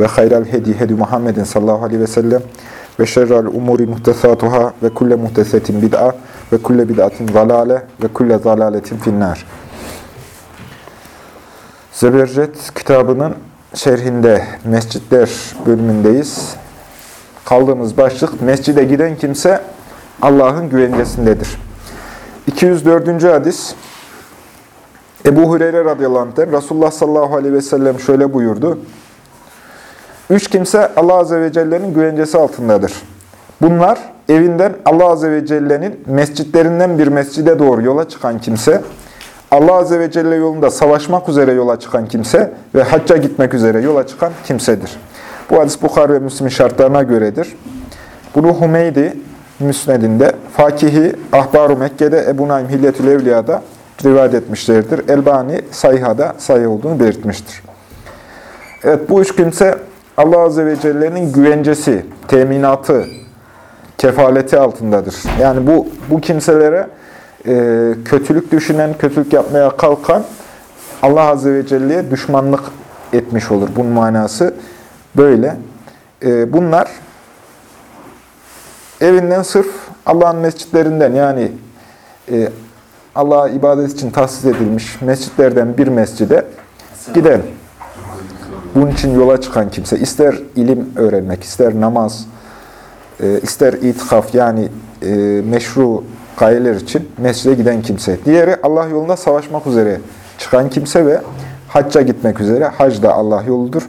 ve hayral hedi hedi Muhammedin sallallahu aleyhi ve sellem ve şerrel umuri muhtesatuhâ ve kulle muhtesetin bid'a ve kulle bid'atin zalale ve kulle zalaletin finnâr. Zebercet kitabının şerhinde mescitler bölümündeyiz. Kaldığımız başlık mescide giden kimse Allah'ın güvencesindedir. 204. hadis Ebu Hureyre radıyallahu anh'ten Resulullah sallallahu aleyhi ve sellem şöyle buyurdu. Üç kimse Allah Azze ve Celle'nin güvencesi altındadır. Bunlar evinden Allah Azze ve Celle'nin mescitlerinden bir mescide doğru yola çıkan kimse, Allah Azze ve Celle yolunda savaşmak üzere yola çıkan kimse ve hacca gitmek üzere yola çıkan kimsedir. Bu hadis Bukhari ve Müslim şartlarına göredir. Bunu Humeydi Müsned'inde, Fakihi Ahbar-ı Mekke'de Ebu Naim Hilyetül Evliya'da rivayet etmişlerdir. Elbani Sayha'da sayı olduğunu belirtmiştir. Evet bu üç kimse Allah Azze ve Celle'nin güvencesi, teminatı, kefaleti altındadır. Yani bu, bu kimselere e, kötülük düşünen, kötülük yapmaya kalkan Allah Azze ve Celle'ye düşmanlık etmiş olur. Bunun manası böyle. E, bunlar evinden sırf Allah'ın mescitlerinden yani e, Allah'a ibadet için tahsis edilmiş mescitlerden bir mescide giden bunun için yola çıkan kimse, ister ilim öğrenmek, ister namaz, ister itikaf yani meşru gayeler için mescide giden kimse. Diğeri Allah yolunda savaşmak üzere çıkan kimse ve hacca gitmek üzere. Hac da Allah yoludur.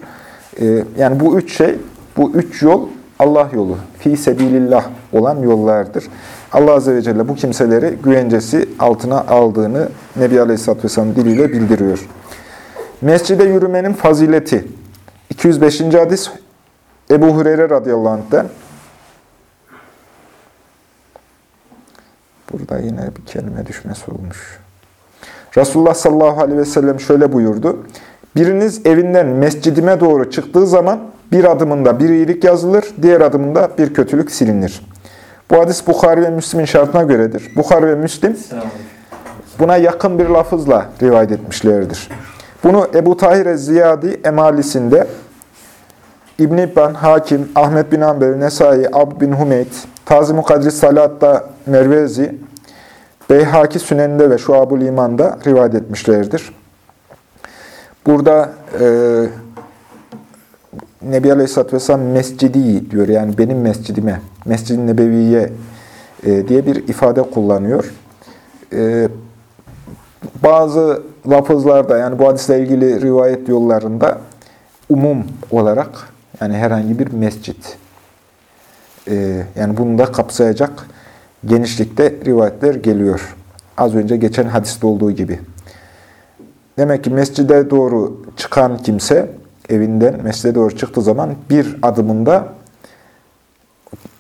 Yani bu üç şey, bu üç yol Allah yolu. Fi sebilillah olan yollardır. Allah Azze ve Celle bu kimseleri güvencesi altına aldığını Nebi Aleyhisselatü Vesselam diliyle bildiriyor. Mescide yürümenin fazileti. 205. hadis Ebu Hureyre radıyallahu anh'ten. Burada yine bir kelime düşmesi olmuş. Resulullah sallallahu aleyhi ve sellem şöyle buyurdu. Biriniz evinden mescidime doğru çıktığı zaman bir adımında bir iyilik yazılır, diğer adımında bir kötülük silinir. Bu hadis Bukhari ve Müslim'in şartına göredir. Bukhari ve Müslim buna yakın bir lafızla rivayet etmişlerdir. Bunu Ebu Tahir Ziyadi Emalisinde, İbn İbban, Hakim, Ahmet bin Amber, Nesai, Ab bin Hümeyt, Tazim-i Kadri Salat'ta Mervezi, Beyhaki Sünen'de ve Şuab-ül İman'da rivayet etmişlerdir. Burada e, Nebi Aleyhisselatü Vesselam mescidi diyor. Yani benim mescidime, Mescid-i Nebeviye e, diye bir ifade kullanıyor. E, bazı lafızlarda yani bu hadisle ilgili rivayet yollarında umum olarak yani herhangi bir mescit e, yani bunu da kapsayacak genişlikte rivayetler geliyor. Az önce geçen hadiste olduğu gibi. Demek ki mescide doğru çıkan kimse evinden mescide doğru çıktığı zaman bir adımında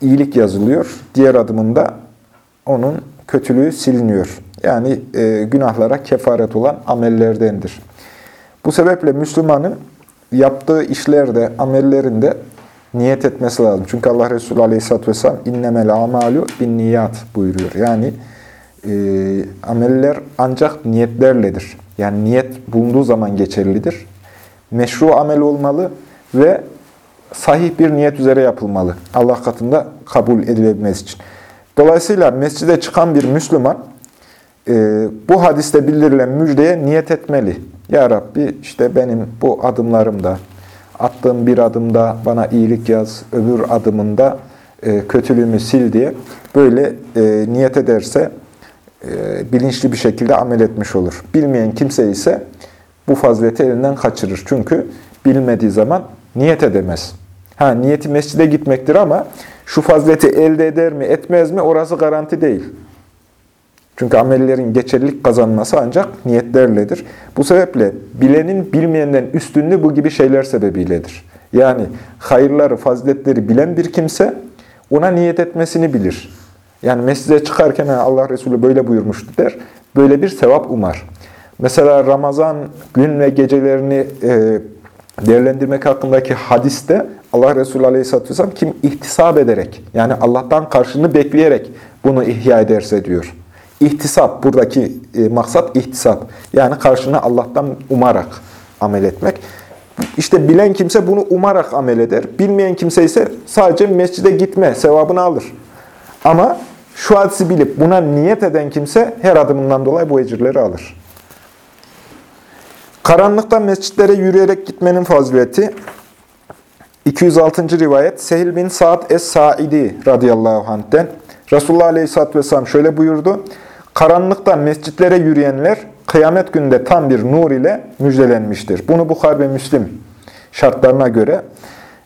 iyilik yazılıyor. Diğer adımında onun kötülüğü siliniyor. Yani e, günahlara kefaret olan amellerdendir. Bu sebeple Müslümanın yaptığı işlerde, amellerinde niyet etmesi lazım. Çünkü Allah Resulü Aleyhisselatü Vesselam innemel amalu bin niyat buyuruyor. Yani e, ameller ancak niyetlerledir. Yani niyet bulunduğu zaman geçerlidir. Meşru amel olmalı ve sahih bir niyet üzere yapılmalı. Allah katında kabul edilebilmesi için. Dolayısıyla mescide çıkan bir Müslüman e, bu hadiste bildirilen müjdeye niyet etmeli. Ya Rabbi işte benim bu adımlarımda, attığım bir adımda bana iyilik yaz, öbür adımında e, kötülüğümü sil diye böyle e, niyet ederse e, bilinçli bir şekilde amel etmiş olur. Bilmeyen kimse ise bu fazileti elinden kaçırır. Çünkü bilmediği zaman niyet edemez. Ha niyeti mescide gitmektir ama şu fazileti elde eder mi etmez mi orası garanti değil. Çünkü amellerin geçerlilik kazanması ancak niyetlerledir. Bu sebeple bilenin bilmeyenden üstünlüğü bu gibi şeyler sebebiyledir. Yani hayırları, faziletleri bilen bir kimse ona niyet etmesini bilir. Yani mescide çıkarken Allah Resulü böyle buyurmuştu der. Böyle bir sevap umar. Mesela Ramazan gün ve gecelerini e, değerlendirmek hakkındaki hadiste Allah Resulü Aleyhisselatü Vesselam kim ihtisap ederek yani Allah'tan karşını bekleyerek bunu ihya ederse diyor. İhtisap, buradaki e, maksat ihtisap. Yani karşını Allah'tan umarak amel etmek. İşte bilen kimse bunu umarak amel eder. Bilmeyen kimse ise sadece mescide gitme sevabını alır. Ama şu hadisi bilip buna niyet eden kimse her adımından dolayı bu ecirleri alır. Karanlıkta mescitlere yürüyerek gitmenin fazileti 206. rivayet Sehil bin Sa'd Es-Sa'idi radıyallahu anh'ten Resulullah aleyhisselatü vesselam şöyle buyurdu. Karanlıkta mescitlere yürüyenler kıyamet günde tam bir nur ile müjdelenmiştir. Bunu Bukhar ve Müslim şartlarına göre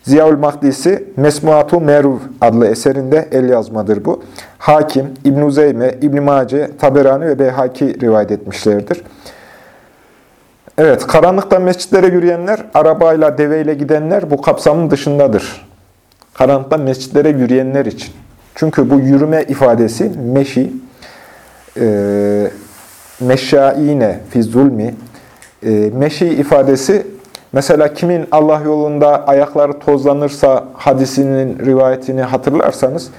Ziyaül Mahdisi Mesmuatu Meruv adlı eserinde el yazmadır bu. Hakim, İbn-i Zeyme, İbn-i Mace, Taberani ve Beyhaki rivayet etmişlerdir. Evet, karanlıkta mescitlere yürüyenler, arabayla, deveyle gidenler bu kapsamın dışındadır. Karanlıkta mescitlere yürüyenler için. Çünkü bu yürüme ifadesi meşi, e, meşşaine fi zulmi, e, meşi ifadesi mesela kimin Allah yolunda ayakları tozlanırsa hadisinin rivayetini hatırlarsanız,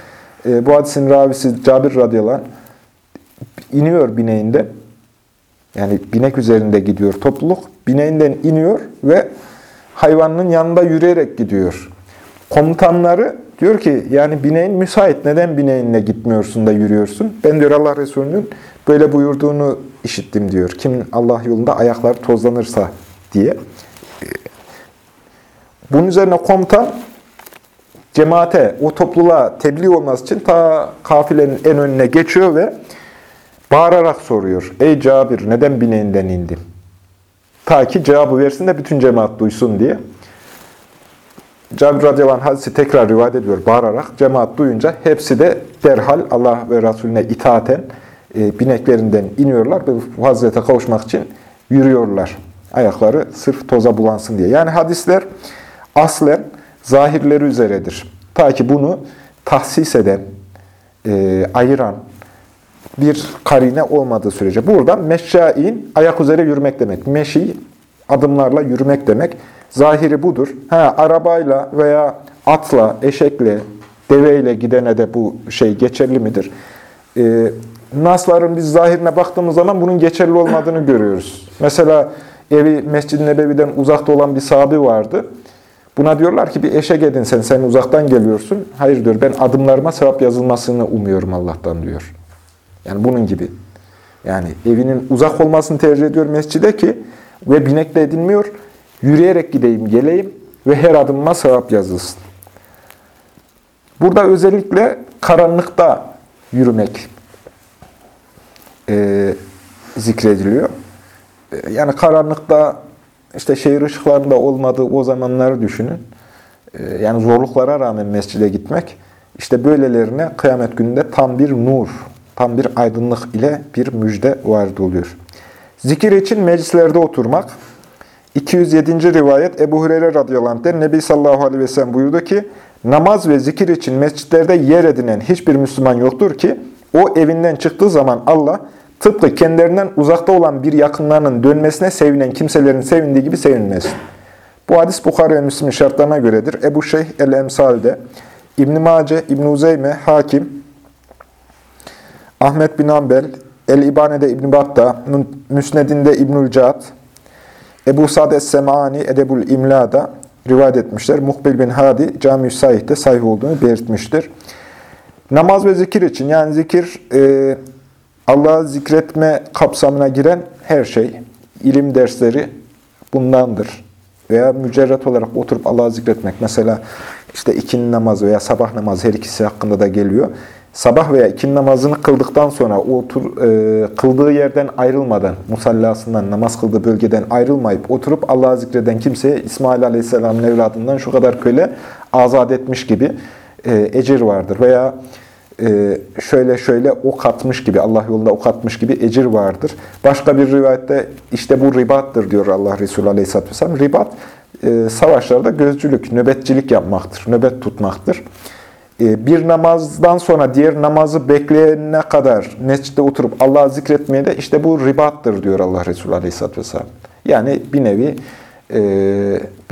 e, bu hadisin ravisi Cabir radıyallahu iniyor bineğinde, yani binek üzerinde gidiyor topluluk. Bineğinden iniyor ve hayvanının yanında yürüyerek gidiyor. Komutanları diyor ki yani bineğin müsait. Neden bineğinle gitmiyorsun da yürüyorsun? Ben diyor Allah Resulü'nün böyle buyurduğunu işittim diyor. Kim Allah yolunda ayaklar tozlanırsa diye. Bunun üzerine komutan cemaate, o topluluğa tebliğ olması için ta kafilenin en önüne geçiyor ve Bağırarak soruyor. Ey Cabir neden bineğinden indin? Ta ki cevabı versin de bütün cemaat duysun diye. Cabir radıyallahu hadisi tekrar rivayet ediyor bağırarak. Cemaat duyunca hepsi de derhal Allah ve Resulüne itaaten e, bineklerinden iniyorlar ve fazilete kavuşmak için yürüyorlar. Ayakları sırf toza bulansın diye. Yani hadisler aslen zahirleri üzeredir. Ta ki bunu tahsis eden, e, ayıran, bir karine olmadığı sürece. Burada meşşain ayak üzere yürümek demek. Meşi adımlarla yürümek demek. Zahiri budur. Ha, arabayla veya atla, eşekle, deveyle gidene de bu şey geçerli midir? Ee, Nasların biz zahirine baktığımız zaman bunun geçerli olmadığını görüyoruz. Mesela evi Mescid-i Nebevi'den uzakta olan bir sahabi vardı. Buna diyorlar ki bir eşek edin sen, sen uzaktan geliyorsun. Hayır diyor ben adımlarıma sevap yazılmasını umuyorum Allah'tan diyor. Yani bunun gibi. Yani evinin uzak olmasını tercih ediyor mescide ki ve binekle edinmiyor. Yürüyerek gideyim, geleyim ve her adımıma sevap yazılsın. Burada özellikle karanlıkta yürümek e, zikrediliyor. E, yani karanlıkta işte şehir ışıklarında olmadığı o zamanları düşünün. E, yani zorluklara rağmen mescide gitmek. İşte böylelerine kıyamet gününde tam bir nur tam bir aydınlık ile bir müjde varid oluyor. Zikir için meclislerde oturmak. 207. rivayet Ebu Hureyre radıyallahu anh'den Nebi sallallahu aleyhi ve sellem buyurdu ki, namaz ve zikir için mescitlerde yer edinen hiçbir Müslüman yoktur ki, o evinden çıktığı zaman Allah, tıpkı kendilerinden uzakta olan bir yakınlarının dönmesine sevinen kimselerin sevindiği gibi sevinmesin. Bu hadis Bukhara ve Müslim şartlarına göredir. Ebu Şeyh el-Emsal'de, İbn-i Mace, İbn-i Uzeyme, Hakim, Ahmet bin Ambel, El-İbane'de İbn-i Batta, Müsned'inde İbnül Cad, Ebu Sad Es-Semani, Edebul İmla'da rivayet etmişler. Muhbil bin Hadi, Cami-i Sahih'te sahih olduğunu belirtmiştir. Namaz ve zikir için, yani zikir, e, Allah'ı zikretme kapsamına giren her şey, ilim dersleri bundandır. Veya mücerret olarak oturup Allah'ı zikretmek. Mesela işte ikindi namazı veya sabah namazı her ikisi hakkında da geliyor sabah veya ikin namazını kıldıktan sonra otur, e, kıldığı yerden ayrılmadan, musallasından, namaz kıldığı bölgeden ayrılmayıp oturup Allah'ı zikreden kimseye İsmail Aleyhisselam'ın evladından şu kadar köle azat etmiş gibi e, ecir vardır. Veya e, şöyle şöyle ok atmış gibi, Allah yolunda ok atmış gibi ecir vardır. Başka bir rivayette işte bu ribattır diyor Allah Resulü Aleyhisselatü Vesselam. Ribat, e, savaşlarda gözcülük, nöbetçilik yapmaktır, nöbet tutmaktır. E, bir namazdan sonra diğer namazı bekleyene kadar mescitte oturup Allah'ı zikretmeye de işte bu ribattır diyor Allah Resulü Aleyhisselatü Vesselam. Yani bir nevi e,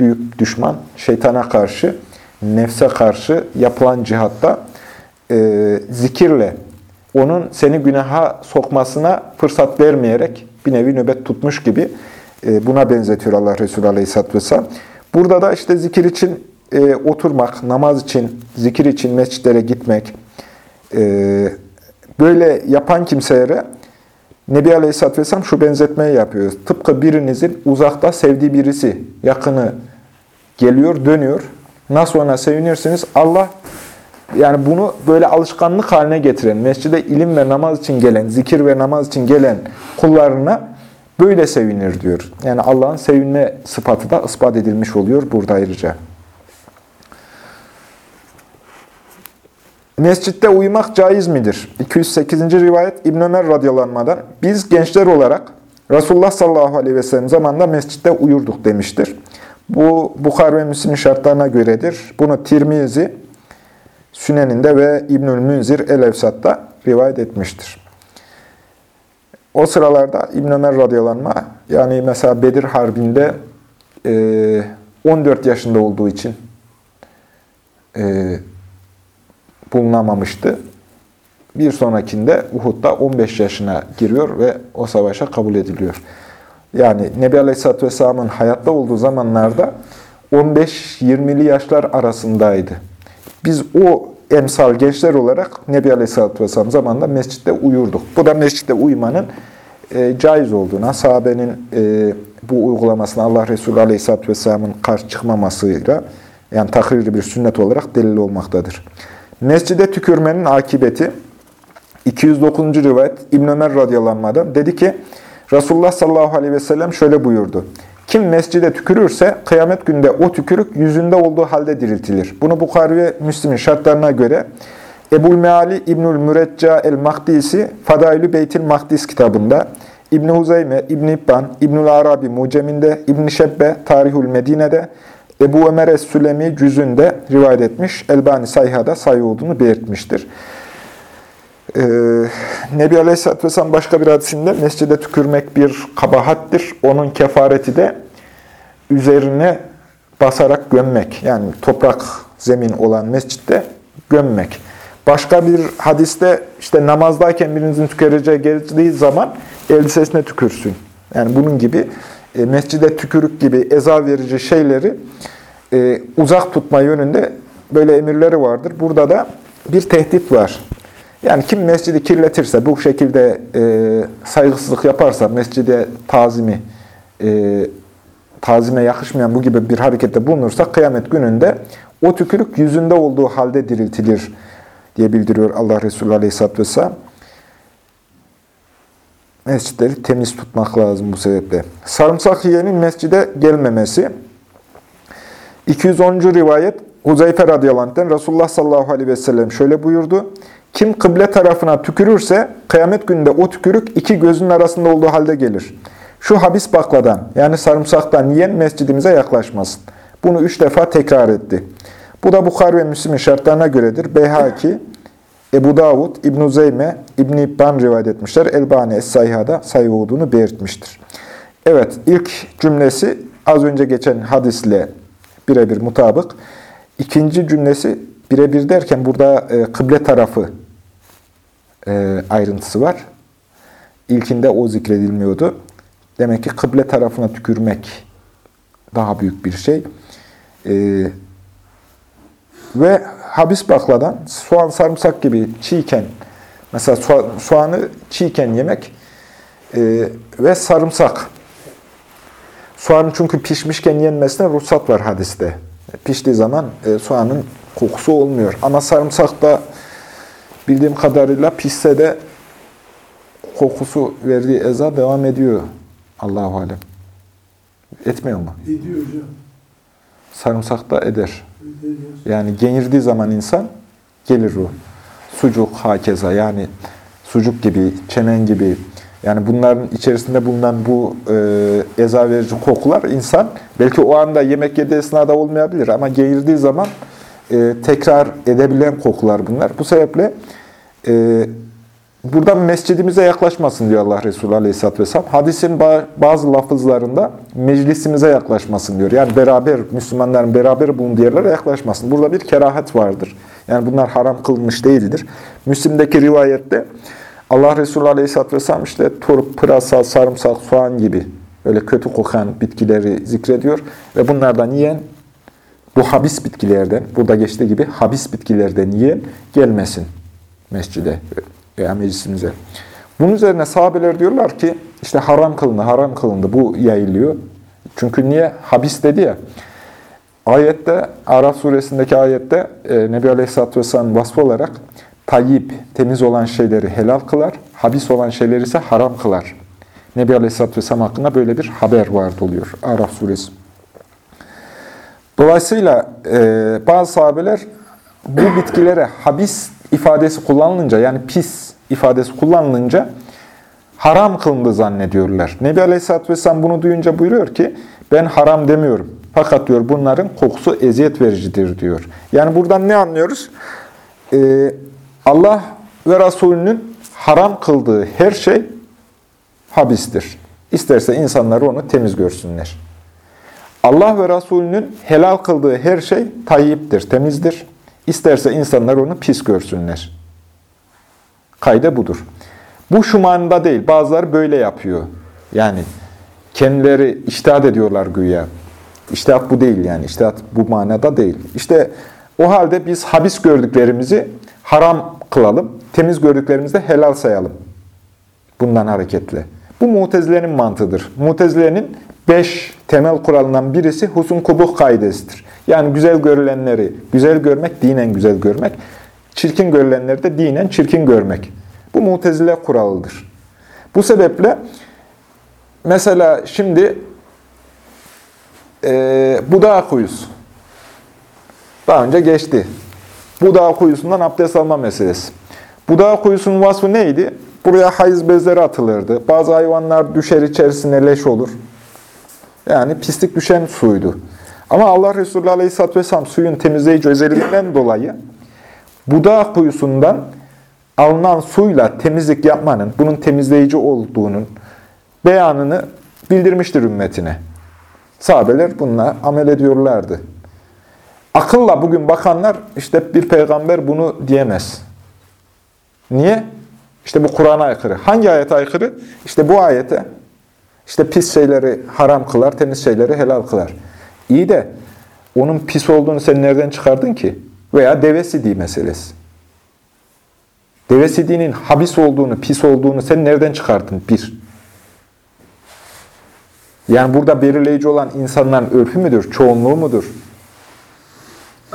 büyük düşman şeytana karşı, nefse karşı yapılan cihatta e, zikirle onun seni günaha sokmasına fırsat vermeyerek bir nevi nöbet tutmuş gibi e, buna benzetiyor Allah Resulü Aleyhisselatü Vesselam. Burada da işte zikir için e, oturmak, namaz için, zikir için mescitlere gitmek, e, böyle yapan kimselere Nebi Aleyhisselatü Vesselam şu benzetmeyi yapıyor. Tıpkı birinizin uzakta sevdiği birisi, yakını geliyor, dönüyor. Nasıl ona sevinirsiniz? Allah yani bunu böyle alışkanlık haline getiren, mescide ilim ve namaz için gelen, zikir ve namaz için gelen kullarına böyle sevinir diyor. Yani Allah'ın sevinme sıfatı da ispat edilmiş oluyor burada ayrıca. Mescitte uyumak caiz midir? 208. rivayet İbn Ömer radıyallahu biz gençler olarak Resulullah sallallahu aleyhi ve sellem zamanında mescitte uyurduk demiştir. Bu Bukhar ve Müslim şartlarına göredir. Bunu Tirmizi Süneninde ve İbnül Münzir El-Evsat'ta rivayet etmiştir. O sıralarda İbn Ömer radıyallahu yani mesela Bedir Harbi'nde 14 yaşında olduğu için bulunamamıştı. Bir sonrakinde Uhud'da 15 yaşına giriyor ve o savaşa kabul ediliyor. Yani Nebi Aleyhisselatü Vesselam'ın hayatta olduğu zamanlarda 15-20'li yaşlar arasındaydı. Biz o emsal gençler olarak Nebi Aleyhisselatü Vesselam zamanında mescitte uyurduk. Bu da mescitte uyumanın e, caiz olduğuna, sahabenin e, bu uygulamasına Allah Resulü Aleyhisselatü Vesselam'ın karşı çıkmamasıyla, yani takriri bir sünnet olarak delil olmaktadır. Mescide tükürmenin akibeti 209. rivayet İbn Ömer radıyallahu dedi ki Resulullah sallallahu aleyhi ve sellem şöyle buyurdu. Kim mescide tükürürse kıyamet günde o tükürük yüzünde olduğu halde diriltilir. Bunu Bukhari ve Müslim'in şartlarına göre Ebul Meali İbnül Mürecca el-Mahdisi Fadailü Beytil Mahdis kitabında, İbn Huzeyme, İbn İbban, İbnül Arabi Muceminde, İbn Şebbe Tarihül Medine'de, Ebu Ömer Es-Sülemi cüzünde rivayet etmiş. Elbani Sayha'da sayı olduğunu belirtmiştir. Ee, Nebi Aleyhisselatü Vesselam başka bir hadisinde mescide tükürmek bir kabahattir. Onun kefareti de üzerine basarak gömmek. Yani toprak zemin olan mescitte gömmek. Başka bir hadiste işte namazdayken birinizin tüküreceği geldiği zaman elbisesine tükürsün. Yani bunun gibi e, mescide tükürük gibi eza verici şeyleri e, uzak tutma yönünde böyle emirleri vardır. Burada da bir tehdit var. Yani kim mescidi kirletirse, bu şekilde e, saygısızlık yaparsa, mescide tazimi, e, tazime yakışmayan bu gibi bir harekette bulunursa, kıyamet gününde o tükürük yüzünde olduğu halde diriltilir diye bildiriyor Allah Resulü Aleyhisselatü Vesselam mescitleri temiz tutmak lazım bu sebeple. Sarımsak yiyenin mescide gelmemesi. 210. rivayet Huzeyfe radıyallahu anh'ten Resulullah sallallahu aleyhi ve sellem şöyle buyurdu. Kim kıble tarafına tükürürse kıyamet gününde o tükürük iki gözünün arasında olduğu halde gelir. Şu habis bakladan yani sarımsaktan yiyen mescidimize yaklaşmasın. Bunu üç defa tekrar etti. Bu da Bukhar ve Müslim'in şartlarına göredir. Beyhaki, Ebu Davud, İbn-i Zeyme, İbn-i İbban rivayet etmişler. Elbani Es-Sayha'da sayı olduğunu belirtmiştir. Evet, ilk cümlesi az önce geçen hadisle birebir mutabık. İkinci cümlesi birebir derken burada e, kıble tarafı e, ayrıntısı var. İlkinde o zikredilmiyordu. Demek ki kıble tarafına tükürmek daha büyük bir şey. E, ve habis bakladan soğan, sarımsak gibi çiğken, mesela soğanı çiğken yemek e, ve sarımsak. Soğanın çünkü pişmişken yenmesine ruhsat var hadiste. Piştiği zaman e, soğanın kokusu olmuyor. Ama sarımsak da bildiğim kadarıyla pişse de kokusu verdiği eza devam ediyor. Allahu alem. Etmiyor mu? Ediyor hocam. Sarımsak da eder. Yani geğirdiği zaman insan gelir ruh. Sucuk hakeza yani sucuk gibi, çemen gibi yani bunların içerisinde bulunan bu e, eza verici kokular insan belki o anda yemek yediği esnada olmayabilir ama geğirdiği zaman e, tekrar edebilen kokular bunlar. Bu sebeple e, burada mescidimize yaklaşmasın diyor Allah Resulü Aleyhisselatü Vesselam. Hadisin bazı lafızlarında meclisimize yaklaşmasın diyor. Yani beraber, Müslümanların beraber bulunduğu yerlere yaklaşmasın. Burada bir kerahat vardır. Yani bunlar haram kılmış değildir. Müslim'deki rivayette Allah Resulü Aleyhisselatü Vesselam işte turp, pırasa, sarımsak, soğan gibi öyle kötü kokan bitkileri zikrediyor. Ve bunlardan yiyen bu habis bitkilerden, burada geçtiği gibi habis bitkilerden yiyen gelmesin mescide veya meclisimize. Bunun üzerine sahabeler diyorlar ki işte haram kılındı, haram kılındı. Bu yayılıyor. Çünkü niye? Habis dedi ya. Ayette, Araf suresindeki ayette e, Nebi Aleyhisselatü Vesselam vasfı olarak tayyip, temiz olan şeyleri helal kılar, habis olan şeyleri ise haram kılar. Nebi Aleyhisselatü Vesselam hakkında böyle bir haber vardı oluyor. Araf suresi. Dolayısıyla e, bazı sahabeler bu bitkilere habis ifadesi kullanılınca yani pis ifadesi kullanılınca haram kılındı zannediyorlar. Nebi Aleyhisselatü Vesselam bunu duyunca buyuruyor ki ben haram demiyorum. Fakat diyor bunların kokusu eziyet vericidir diyor. Yani buradan ne anlıyoruz? Ee, Allah ve Resulünün haram kıldığı her şey habistir. İsterse insanlar onu temiz görsünler. Allah ve Resulünün helal kıldığı her şey tayyiptir, temizdir. İsterse insanlar onu pis görsünler. Kayda budur. Bu şu manada değil. Bazıları böyle yapıyor. Yani kendileri iştihat ediyorlar güya. İştihat bu değil yani. İştihat bu manada değil. İşte o halde biz habis gördüklerimizi haram kılalım. Temiz gördüklerimizi helal sayalım. Bundan hareketle. Bu mutezilenin mantığıdır. Mutezilenin beş temel kuralından birisi husun kubuh kaidesidir. Yani güzel görülenleri güzel görmek, dinen güzel görmek. Çirkin görülenleri de dinen çirkin görmek. Bu mutezile kuralıdır. Bu sebeple mesela şimdi e, Budağı kuyusu. Daha önce geçti. Budağı kuyusundan abdest alma meselesi. Budağı kuyusunun vasfı neydi? Buraya hayız bezleri atılırdı. Bazı hayvanlar düşer içerisine leş olur. Yani pislik düşen suydu. Ama Allah Resulü Aleyhisselatü Vesselam suyun temizleyici özelliğinden dolayı Budağı kuyusundan alınan suyla temizlik yapmanın, bunun temizleyici olduğunun beyanını bildirmiştir ümmetine. Sahabeler bununla amel ediyorlardı. Akılla bugün bakanlar işte bir peygamber bunu diyemez. Niye? İşte bu Kur'an'a aykırı. Hangi ayete aykırı? İşte bu ayete. İşte pis şeyleri haram kılar, temiz şeyleri helal kılar. İyi de onun pis olduğunu sen nereden çıkardın ki? Veya deve sidiği meselesi. Deve sidiğinin habis olduğunu, pis olduğunu sen nereden çıkardın? Bir. Yani burada belirleyici olan insanların örfü müdür, çoğunluğu mudur?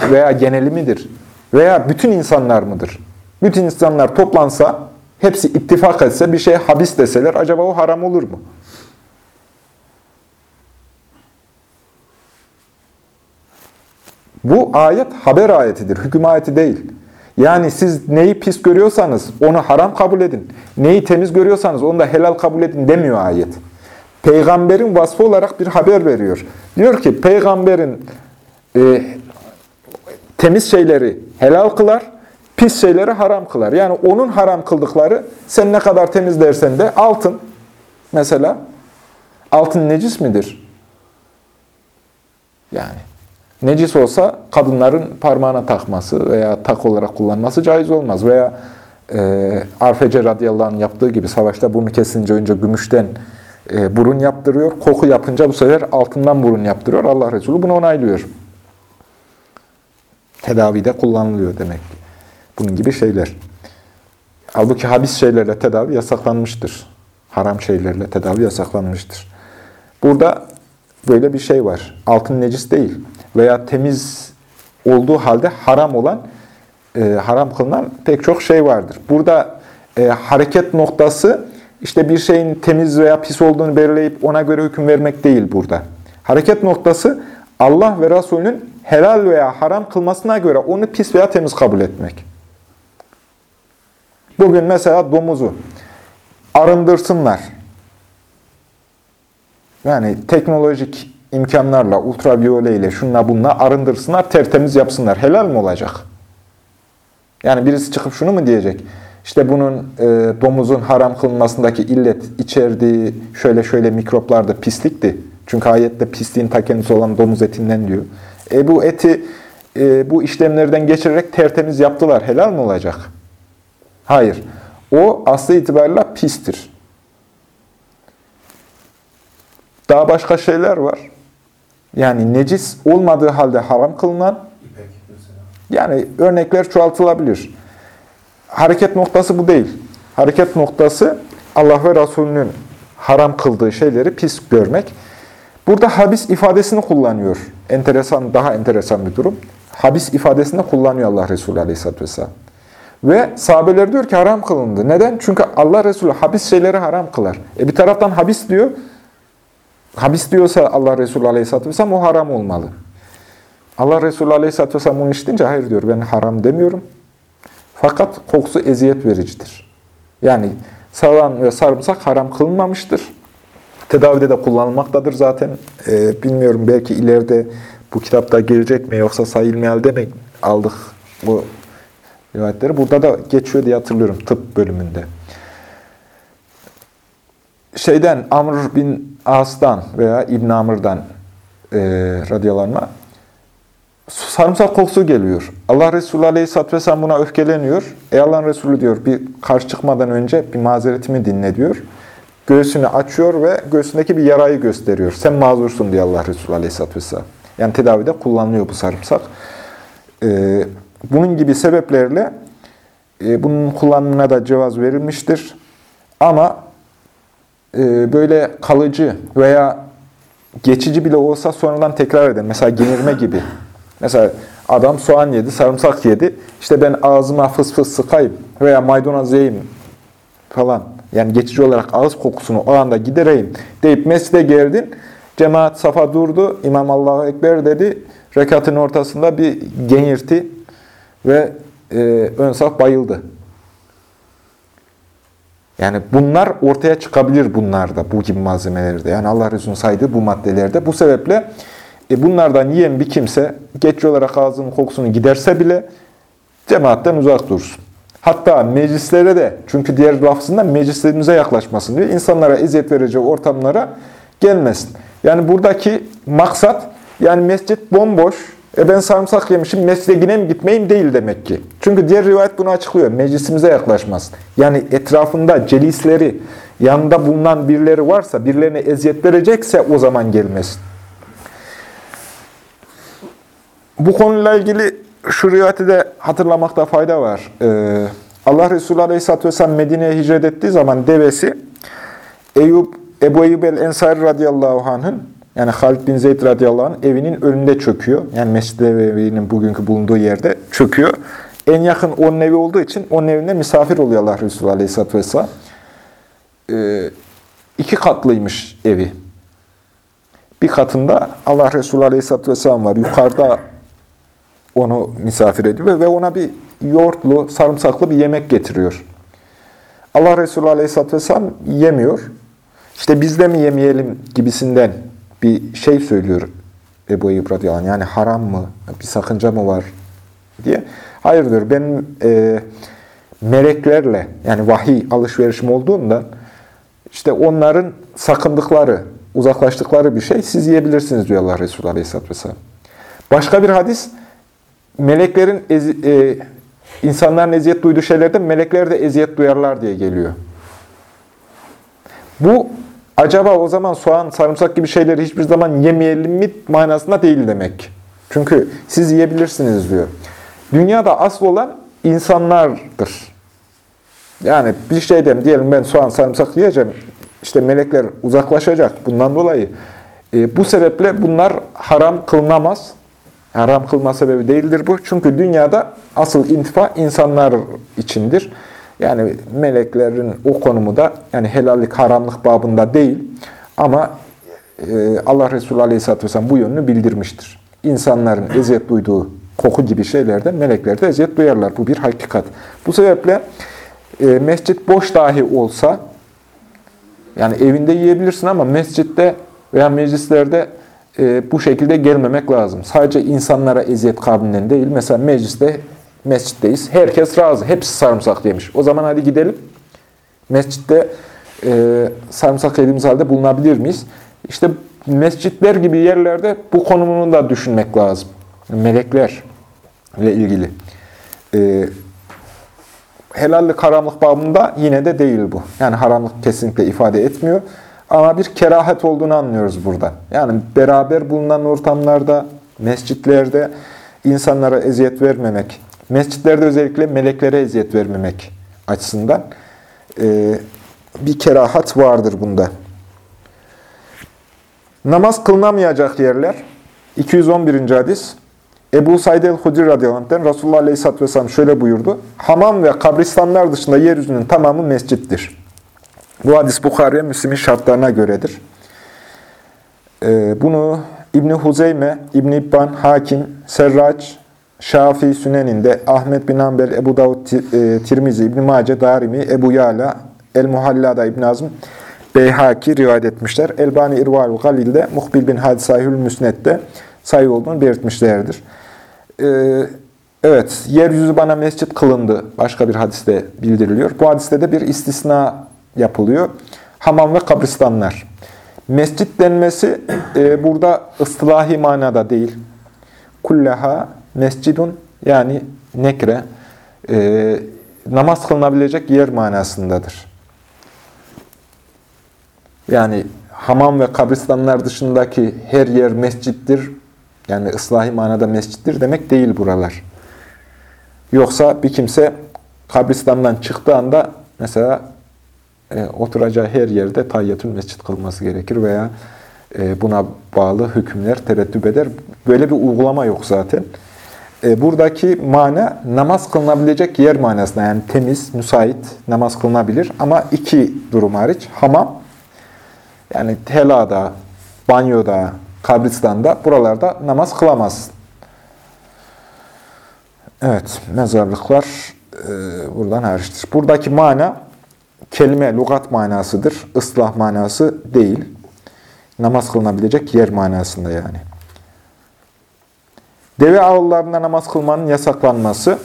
Veya geneli midir? Veya bütün insanlar mıdır? Bütün insanlar toplansa, hepsi ittifak etse, bir şey habis deseler, acaba o haram olur mu? Bu ayet haber ayetidir, hüküm ayeti değil. Yani siz neyi pis görüyorsanız onu haram kabul edin. Neyi temiz görüyorsanız onu da helal kabul edin demiyor ayet. Peygamberin vasfı olarak bir haber veriyor. Diyor ki peygamberin e, temiz şeyleri helal kılar, pis şeyleri haram kılar. Yani onun haram kıldıkları sen ne kadar temiz dersen de altın mesela altın necis midir? Yani Necis olsa kadınların parmağına takması veya tak olarak kullanması caiz olmaz. Veya e, Arfece radıyallahu yaptığı gibi savaşta burnu kesince önce gümüşten e, burun yaptırıyor. Koku yapınca bu sefer altından burun yaptırıyor. Allah Resulü bunu onaylıyor. Tedavide kullanılıyor demek. Bunun gibi şeyler. Halbuki habis şeylerle tedavi yasaklanmıştır. Haram şeylerle tedavi yasaklanmıştır. Burada böyle bir şey var. Altın necis değil veya temiz olduğu halde haram olan, e, haram kılınan pek çok şey vardır. Burada e, hareket noktası işte bir şeyin temiz veya pis olduğunu belirleyip ona göre hüküm vermek değil burada. Hareket noktası Allah ve Resulünün helal veya haram kılmasına göre onu pis veya temiz kabul etmek. Bugün mesela domuzu arındırsınlar. Yani teknolojik imkanlarla, ultraviyole ile, şunla bununla arındırsınlar, tertemiz yapsınlar. Helal mi olacak? Yani birisi çıkıp şunu mu diyecek? İşte bunun e, domuzun haram kılınmasındaki illet içerdiği şöyle şöyle mikroplarda pislikti. Çünkü ayette pisliğin ta kendisi olan domuz etinden diyor. E bu eti e, bu işlemlerden geçirerek tertemiz yaptılar. Helal mi olacak? Hayır. O aslı itibariyle pistir. Daha başka şeyler var. Yani necis olmadığı halde haram kılınan, yani örnekler çoğaltılabilir. Hareket noktası bu değil. Hareket noktası Allah ve Resulünün haram kıldığı şeyleri pis görmek. Burada habis ifadesini kullanıyor. Enteresan, daha enteresan bir durum. Habis ifadesini kullanıyor Allah Resulü Aleyhisselatü Vesselam. Ve sahabeler diyor ki haram kılındı. Neden? Çünkü Allah Resulü habis şeyleri haram kılar. E bir taraftan habis diyor. Habis diyorsa Allah Resulü Aleyhisselatü Vesselam o haram olmalı. Allah Resulü Aleyhisselatü Vesselam bunu işitince hayır diyor ben haram demiyorum. Fakat kokusu eziyet vericidir. Yani saran ve sarımsak haram kılınmamıştır. Tedavide de kullanılmaktadır zaten. Ee, bilmiyorum belki ileride bu kitapta gelecek mi yoksa sayılmayalı mi aldık bu rivayetleri. Burada da geçiyor diye hatırlıyorum tıp bölümünde. Şeyden Amr bin As'tan veya İbn Amr'dan e, radyalanma sarımsak kokusu geliyor. Allah Resulü Aleyhisselatü Vesselam buna öfkeleniyor. Ey Allah'ın Resulü diyor bir karşı çıkmadan önce bir mazeretimi dinle diyor. Göğsünü açıyor ve göğsündeki bir yarayı gösteriyor. Sen mazursun diyor Allah Resulü Aleyhisselatü Vesselam. Yani tedavide kullanılıyor bu sarımsak. Ee, bunun gibi sebeplerle e, bunun kullanımına da cevaz verilmiştir. Ama e, böyle kalıcı veya geçici bile olsa sonradan tekrar eden, mesela genirme gibi Mesela adam soğan yedi, sarımsak yedi. İşte ben ağzıma fıs fıs sıkayım veya maydanoz yiyeyim falan. Yani geçici olarak ağız kokusunu o anda gidereyim deyip mescide geldin. Cemaat safa durdu. İmam Allahu Ekber dedi. Rekatın ortasında bir genirti ve e, ön saf bayıldı. Yani bunlar ortaya çıkabilir bunlarda, bu gibi malzemelerde. Yani Allah Resulü'nün saydığı bu maddelerde. Bu sebeple e bunlardan yiyen bir kimse geçici olarak ağzının kokusunu giderse bile cemaatten uzak dursun. Hatta meclislere de, çünkü diğer lafzında meclislerimize yaklaşmasın diyor. İnsanlara eziyet verici ortamlara gelmesin. Yani buradaki maksat, yani mescit bomboş, e ben sarımsak yemişim, mescide yine mi gitmeyeyim değil demek ki. Çünkü diğer rivayet bunu açıklıyor, meclisimize yaklaşmaz. Yani etrafında celisleri, yanında bulunan birileri varsa, birilerine eziyet verecekse o zaman gelmesin. Bu konuyla ilgili şu rivayeti de hatırlamakta fayda var. Ee, Allah Resulü Aleyhisselatü Vesselam Medine'ye hicret ettiği zaman devesi Eyüp, Ebu Eyyub el-Ensari radıyallahu anh'ın yani Halid bin Zeyd radıyallahu anh evinin önünde çöküyor. Yani Mescid-i Nebevi'nin bugünkü bulunduğu yerde çöküyor. En yakın onun evi olduğu için onun evinde misafir oluyor Allah Resulü Aleyhisselatü Vesselam. Ee, iki katlıymış evi. Bir katında Allah Resulü Aleyhisselatü Vesselam var. Yukarıda onu misafir ediyor ve ona bir yoğurtlu, sarımsaklı bir yemek getiriyor. Allah Resulü Aleyhisselatü Vesselam yemiyor. İşte biz de mi yemeyelim gibisinden bir şey söylüyor Ebu Eyyub radıyallahu Yani haram mı, bir sakınca mı var diye. Hayır diyor, benim e, meleklerle yani vahiy alışverişim olduğundan işte onların sakındıkları, uzaklaştıkları bir şey siz yiyebilirsiniz diyor Allah Resulü Aleyhisselatü Vesselam. Başka bir hadis, meleklerin e, insanların eziyet duyduğu şeylerde melekler de eziyet duyarlar diye geliyor. Bu acaba o zaman soğan, sarımsak gibi şeyleri hiçbir zaman yemeyelim mi manasında değil demek. Çünkü siz yiyebilirsiniz diyor. Dünyada asıl olan insanlardır. Yani bir şeyden diyelim ben soğan, sarımsak yiyeceğim. İşte melekler uzaklaşacak bundan dolayı. E, bu sebeple bunlar haram kılınamaz. Haram kılma sebebi değildir bu. Çünkü dünyada asıl intifa insanlar içindir. Yani meleklerin o konumu da yani helallik, haramlık babında değil. Ama e, Allah Resulü Aleyhisselatü Vesselam bu yönünü bildirmiştir. İnsanların eziyet duyduğu koku gibi şeylerden melekler de eziyet duyarlar. Bu bir hakikat. Bu sebeple e, mescit boş dahi olsa yani evinde yiyebilirsin ama mescitte veya meclislerde e, bu şekilde gelmemek lazım. Sadece insanlara eziyet kabilinden değil. Mesela mecliste, mescitteyiz. Herkes razı. Hepsi sarımsak yemiş. O zaman hadi gidelim. Mescitte e, sarımsak yediğimiz halde bulunabilir miyiz? İşte mescitler gibi yerlerde bu konumunu da düşünmek lazım. Meleklerle ilgili. E, helallik haramlık babında yine de değil bu. Yani haramlık kesinlikle ifade etmiyor. Ama bir kerahet olduğunu anlıyoruz burada. Yani beraber bulunan ortamlarda, mescitlerde insanlara eziyet vermemek, mescitlerde özellikle meleklere eziyet vermemek açısından e, bir kerahat vardır bunda. Namaz kılınamayacak yerler, 211. hadis, Ebu Said el-Hudri radıyallahu anh'ten Resulullah aleyhisselatü vesselam şöyle buyurdu. Hamam ve kabristanlar dışında yeryüzünün tamamı mescittir. Bu hadis Bukhari ve Müslim'in şartlarına göredir. Ee, bunu İbni Huzeyme, İbni İbban, Hakim, Serraç, Şafii Sünen'inde, Ahmet bin Hanbel, Ebu Davud, e, Tirmizi, İbni Mace, Darimi, Ebu Yala, El-Muhallada İbn Azm, Beyhaki rivayet etmişler. Elbani İrval Galil'de, Muhbil bin Hadisahül Müsnet'te sayı olduğunu belirtmişlerdir. Ee, evet, yeryüzü bana mescit kılındı. Başka bir hadiste bildiriliyor. Bu hadiste de bir istisna yapılıyor. Hamam ve kabristanlar. Mescit denmesi e, burada ıstılahi manada değil. Kulleha mescidun yani nekre e, namaz kılınabilecek yer manasındadır. Yani hamam ve kabristanlar dışındaki her yer mescittir. Yani ıslahi manada mescittir demek değil buralar. Yoksa bir kimse kabristandan çıktığı anda mesela e, oturacağı her yerde tahiyyatül mescit kılması gerekir veya e, buna bağlı hükümler tereddüt eder. Böyle bir uygulama yok zaten. E, buradaki mana namaz kılınabilecek yer manasında yani temiz, müsait namaz kılınabilir ama iki durum hariç hamam yani helada, banyoda, kabristanda buralarda namaz kılamazsın. Evet, mezarlıklar e, buradan hariçtir. Buradaki mana kelime, lugat manasıdır. ıslah manası değil. Namaz kılınabilecek yer manasında yani. Deve ağıllarında namaz kılmanın yasaklanması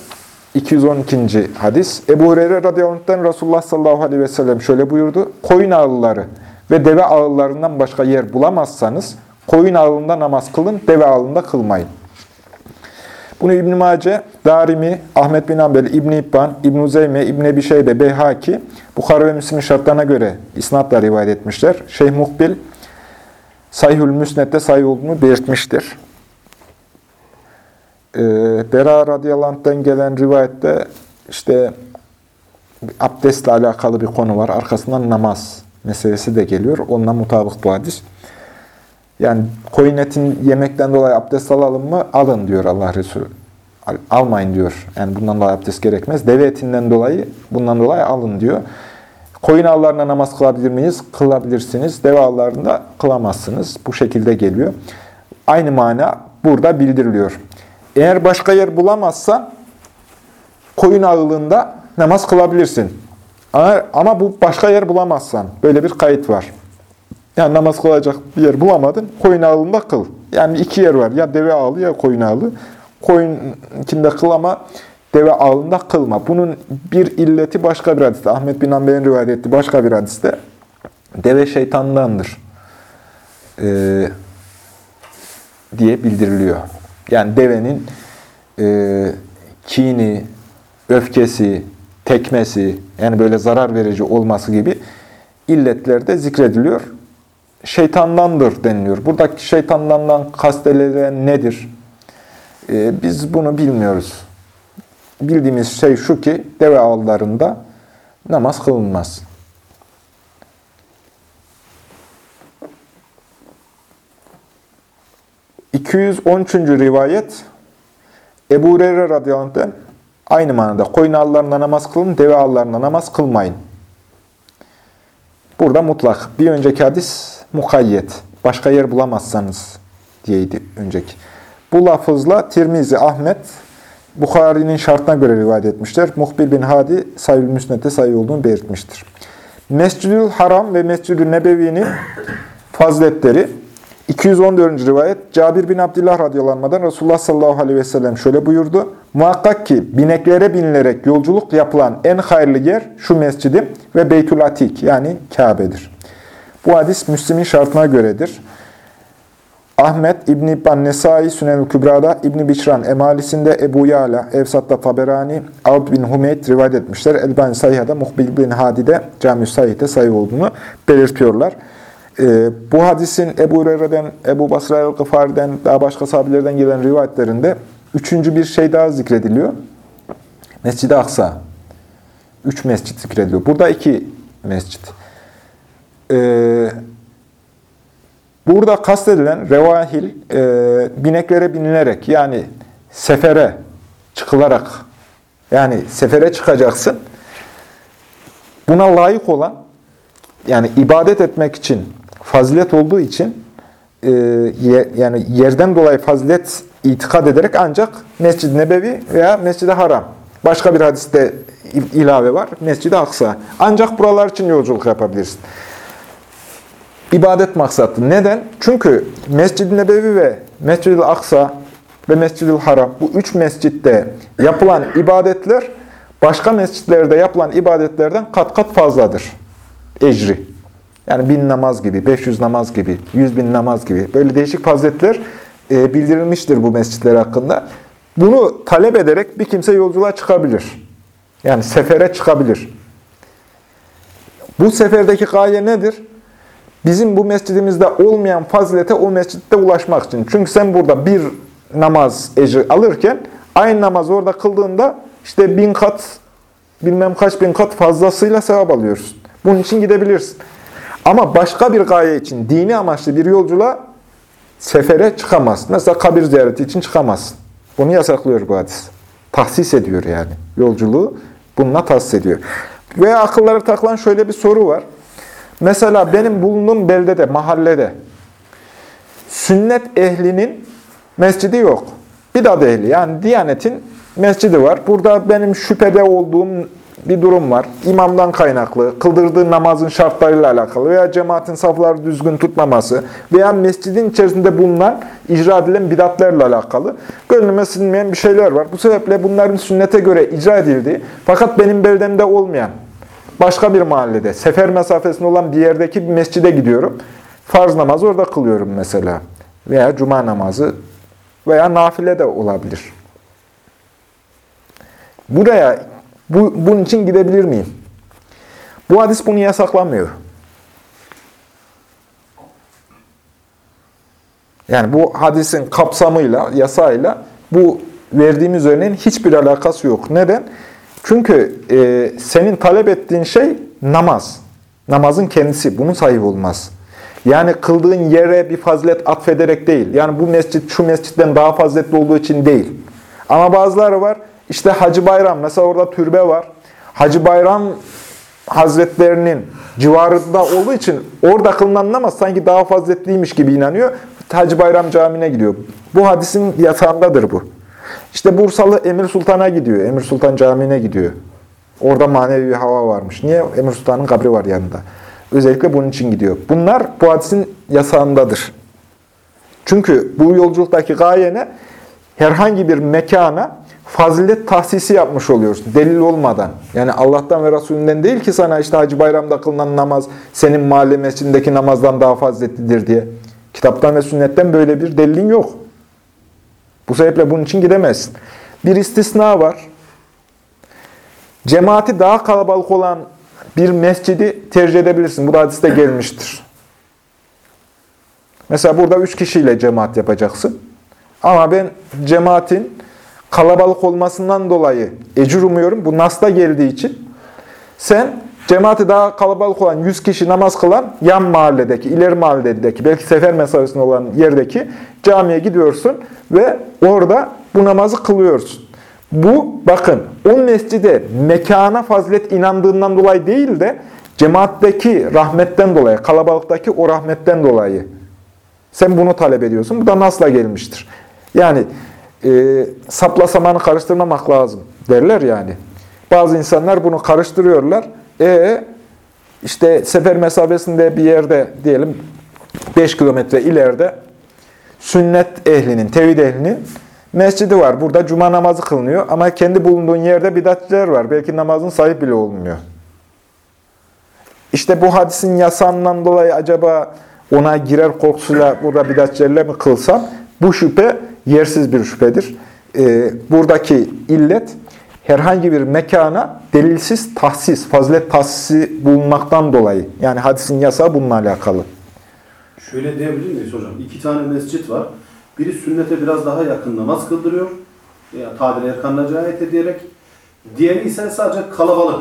212. hadis. Ebu Hureyre radıyallahu anh'tan Resulullah sallallahu aleyhi ve sellem şöyle buyurdu. Koyun ağılları ve deve ağıllarından başka yer bulamazsanız koyun ağılında namaz kılın, deve ağılında kılmayın. Bunu İbn-i Mace, Darimi, Ahmet bin Ambel, İbn İbban, İbn-i Zeyme, İbn-i Ebi Şeybe, Beyhaki, Bukhara ve Müslim'in şartlarına göre isnatla rivayet etmişler. Şeyh Muhbil, Sayhül Müsnet'te sayı olduğunu belirtmiştir. Ee, Bera radıyallahu gelen rivayette işte abdestle alakalı bir konu var. Arkasından namaz meselesi de geliyor. Onunla mutabık bu hadis. Yani koyun etin yemekten dolayı abdest alalım mı? Alın diyor Allah Resulü. Almayın diyor. Yani bundan dolayı abdest gerekmez. Deve etinden dolayı bundan dolayı alın diyor. Koyun avlarına namaz kılabilir miyiz? Kılabilirsiniz. Deve avlarında kılamazsınız. Bu şekilde geliyor. Aynı mana burada bildiriliyor. Eğer başka yer bulamazsa koyun ağılında namaz kılabilirsin. Ama, ama bu başka yer bulamazsan böyle bir kayıt var. Yani namaz kılacak bir yer bulamadın, koyun ağılında kıl. Yani iki yer var. Ya deve ağlı ya koyun ağlı. Koyun içinde kıl ama deve ağlında kılma. Bunun bir illeti başka bir hadiste. Ahmet bin Hanbel'in rivayet ettiği başka bir hadiste. Deve şeytandandır. Ee, diye bildiriliyor. Yani devenin e, kini, öfkesi, tekmesi, yani böyle zarar verici olması gibi illetler de zikrediliyor şeytandandır deniliyor. Buradaki şeytandan kastedilen nedir? Ee, biz bunu bilmiyoruz. Bildiğimiz şey şu ki deve ağlarında namaz kılınmaz. ...213. rivayet... ...Ebu Hureyre radıyallahu anh aynı manada koyun ağlarında namaz kılın, deve ağlarında namaz kılmayın. Burada mutlak. Bir önceki hadis mukayyet. Başka yer bulamazsanız diyeydi önceki. Bu lafızla Tirmizi Ahmet Bukhari'nin şartına göre rivayet etmişler. Muhbir bin Hadi sayül müsnete sayı olduğunu belirtmiştir. Mescid-ül Haram ve Mescid-ül Nebevi'nin faziletleri 214. rivayet Cabir bin Abdullah radıyallahu Resulullah sallallahu aleyhi ve sellem şöyle buyurdu. Muhakkak ki bineklere binilerek yolculuk yapılan en hayırlı yer şu mescidim ve Beytül Atik yani Kabe'dir. Bu hadis Müslim'in şartına göredir. Ahmet İbn İbban Nesai Sünenül Kübra'da İbn Bişran Emalisinde Ebu Yala Evsat'ta Taberani Avd bin Hümeyt rivayet etmişler. Elbani Sayıha'da Muhbil bin Hadi'de Cami-ü Sayıh'te sayı olduğunu belirtiyorlar. Ee, bu hadisin Ebu Hureyre'den, Ebu Basra el-Gıfari'den, daha başka sahabelerden gelen rivayetlerinde üçüncü bir şey daha zikrediliyor. Mescid-i Aksa. Üç mescit zikrediliyor. Burada iki mescit. Ee, burada kastedilen revahil, e, bineklere binilerek yani sefere çıkılarak yani sefere çıkacaksın. Buna layık olan yani ibadet etmek için fazilet olduğu için e, yani yerden dolayı fazilet itikad ederek ancak Mescid-i Nebevi veya Mescid-i Haram. Başka bir hadiste ilave var. Mescid-i Aksa. Ancak buralar için yolculuk yapabilirsin. İbadet maksatlı. Neden? Çünkü Mescid-i Nebevi ve Mescid-i Aksa ve Mescid-i Haram bu üç mescitte yapılan ibadetler başka mescitlerde yapılan ibadetlerden kat kat fazladır. Ecri. Yani bin namaz gibi, 500 namaz gibi, 100 bin namaz gibi böyle değişik faziletler e, bildirilmiştir bu mescitler hakkında. Bunu talep ederek bir kimse yolculuğa çıkabilir. Yani sefere çıkabilir. Bu seferdeki gaye nedir? Bizim bu mescidimizde olmayan fazilete o mescitte ulaşmak için. Çünkü sen burada bir namaz ecri alırken aynı namaz orada kıldığında işte bin kat, bilmem kaç bin kat fazlasıyla sevap alıyorsun. Bunun için gidebilirsin. Ama başka bir gaye için, dini amaçlı bir yolculuğa sefere çıkamazsın. Mesela kabir ziyareti için çıkamazsın. Bunu yasaklıyor bu hadis. Tahsis ediyor yani. Yolculuğu bununla tahsis ediyor. Veya akıllara takılan şöyle bir soru var. Mesela benim bulunduğum beldede, mahallede sünnet ehlinin mescidi yok. Bidat ehli yani Diyanet'in mescidi var. Burada benim şüphede olduğum bir durum var. İmamdan kaynaklı, kıldırdığı namazın şartlarıyla alakalı veya cemaatin safları düzgün tutmaması veya mescidin içerisinde bulunan, icra edilen bidatlerle alakalı gönlüme sinmeyen bir şeyler var. Bu sebeple bunların sünnete göre icra edildiği fakat benim beldemde olmayan başka bir mahallede, sefer mesafesinde olan bir yerdeki bir mescide gidiyorum. Farz namazı orada kılıyorum mesela. Veya cuma namazı veya nafile de olabilir. Buraya bu, bunun için gidebilir miyim? Bu hadis bunu yasaklamıyor. Yani bu hadisin kapsamıyla, yasayla bu verdiğimiz örneğin hiçbir alakası yok. Neden? Çünkü e, senin talep ettiğin şey namaz. Namazın kendisi. Bunun sahibi olmaz. Yani kıldığın yere bir fazilet atfederek değil. Yani bu mescit şu mescitten daha faziletli olduğu için değil. Ama bazıları var. İşte Hacı Bayram, mesela orada türbe var. Hacı Bayram Hazretlerinin civarında olduğu için orada kılınan namaz sanki daha faziletliymiş gibi inanıyor. Hacı Bayram Camii'ne gidiyor. Bu hadisin yatağındadır bu. İşte Bursalı Emir Sultan'a gidiyor. Emir Sultan Camii'ne gidiyor. Orada manevi bir hava varmış. Niye? Emir Sultan'ın kabri var yanında. Özellikle bunun için gidiyor. Bunlar bu hadisin yasağındadır. Çünkü bu yolculuktaki gayene herhangi bir mekana fazilet tahsisi yapmış oluyorsun. Delil olmadan. Yani Allah'tan ve Resulünden değil ki sana işte Hacı Bayram'da kılınan namaz senin mahalle mescidindeki namazdan daha faziletlidir diye. Kitaptan ve sünnetten böyle bir delilin yok. Bu sebeple bunun için gidemezsin. Bir istisna var. Cemaati daha kalabalık olan bir mescidi tercih edebilirsin. Bu da hadiste gelmiştir. Mesela burada üç kişiyle cemaat yapacaksın. Ama ben cemaatin kalabalık olmasından dolayı ecir umuyorum. Bu Nas'ta geldiği için. Sen cemaati daha kalabalık olan 100 kişi namaz kılan yan mahalledeki, ileri mahalledeki, belki sefer mesafesinde olan yerdeki camiye gidiyorsun ve orada bu namazı kılıyorsun. Bu bakın o mescide mekana fazilet inandığından dolayı değil de cemaatteki rahmetten dolayı, kalabalıktaki o rahmetten dolayı. Sen bunu talep ediyorsun. Bu da nasla gelmiştir. Yani e, sapla samanı karıştırmamak lazım derler yani. Bazı insanlar bunu karıştırıyorlar. E işte sefer mesafesinde bir yerde diyelim 5 kilometre ileride sünnet ehlinin, tevhid ehlinin mescidi var. Burada cuma namazı kılınıyor ama kendi bulunduğun yerde bidatçiler var. Belki namazın sahip bile olmuyor. İşte bu hadisin yasağından dolayı acaba ona girer korkusuyla burada bidatçilerle mi kılsam? Bu şüphe yersiz bir şüphedir. Ee, buradaki illet herhangi bir mekana delilsiz tahsis, fazilet tahsisi bulunmaktan dolayı. Yani hadisin yasağı bununla alakalı. Şöyle diyebilir miyiz hocam? İki tane mescit var. Biri sünnete biraz daha yakın namaz kıldırıyor. Ya tabir erkanına riayet ederek. Diğeri ise sadece kalabalık.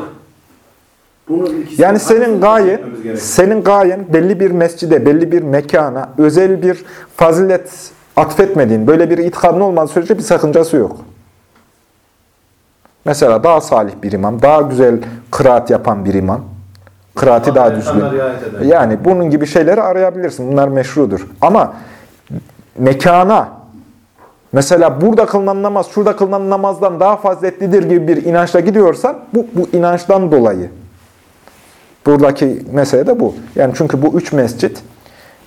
İkisi Yani senin gayen, senin gayen belli bir mescide, belli bir mekana, özel bir fazilet atfetmediğin, böyle bir itikadın olmadığı sürece bir sakıncası yok. Mesela daha salih bir imam, daha güzel kıraat yapan bir imam, kıraati daha düzgün. Yani bunun gibi şeyleri arayabilirsin. Bunlar meşrudur. Ama mekana, mesela burada kılınan namaz, şurada kılınan namazdan daha faziletlidir gibi bir inançla gidiyorsan, bu, bu inançtan dolayı. Buradaki mesele de bu. Yani çünkü bu üç mescit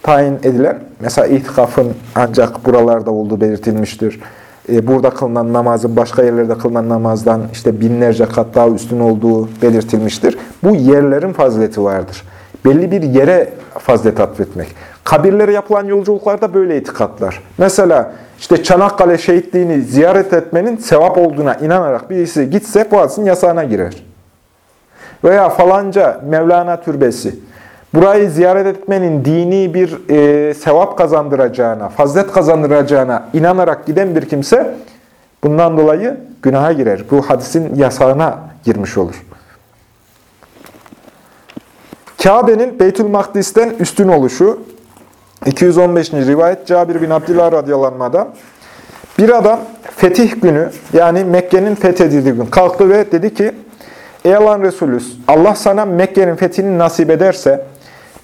tayin edilen, mesela itikafın ancak buralarda olduğu belirtilmiştir. Ee, Burada kılınan namazın başka yerlerde kılınan namazdan işte binlerce kat daha üstün olduğu belirtilmiştir. Bu yerlerin fazileti vardır. Belli bir yere fazilet atfetmek. Kabirlere yapılan yolculuklarda böyle itikatlar. Mesela işte Çanakkale şehitliğini ziyaret etmenin sevap olduğuna inanarak birisi gitse bu hadisin yasağına girer veya falanca Mevlana türbesi burayı ziyaret etmenin dini bir e, sevap kazandıracağına, fazilet kazandıracağına inanarak giden bir kimse bundan dolayı günaha girer. Bu hadisin yasağına girmiş olur. Kabe'nin Beytül Makdis'ten üstün oluşu 215. rivayet Cabir bin Abdullah radıyallahu bir adam fetih günü yani Mekke'nin fethedildiği gün kalktı ve dedi ki Ey Allah'ın Resulü Allah sana Mekke'nin fethini nasip ederse